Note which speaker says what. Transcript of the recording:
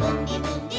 Speaker 1: boogie, boogie.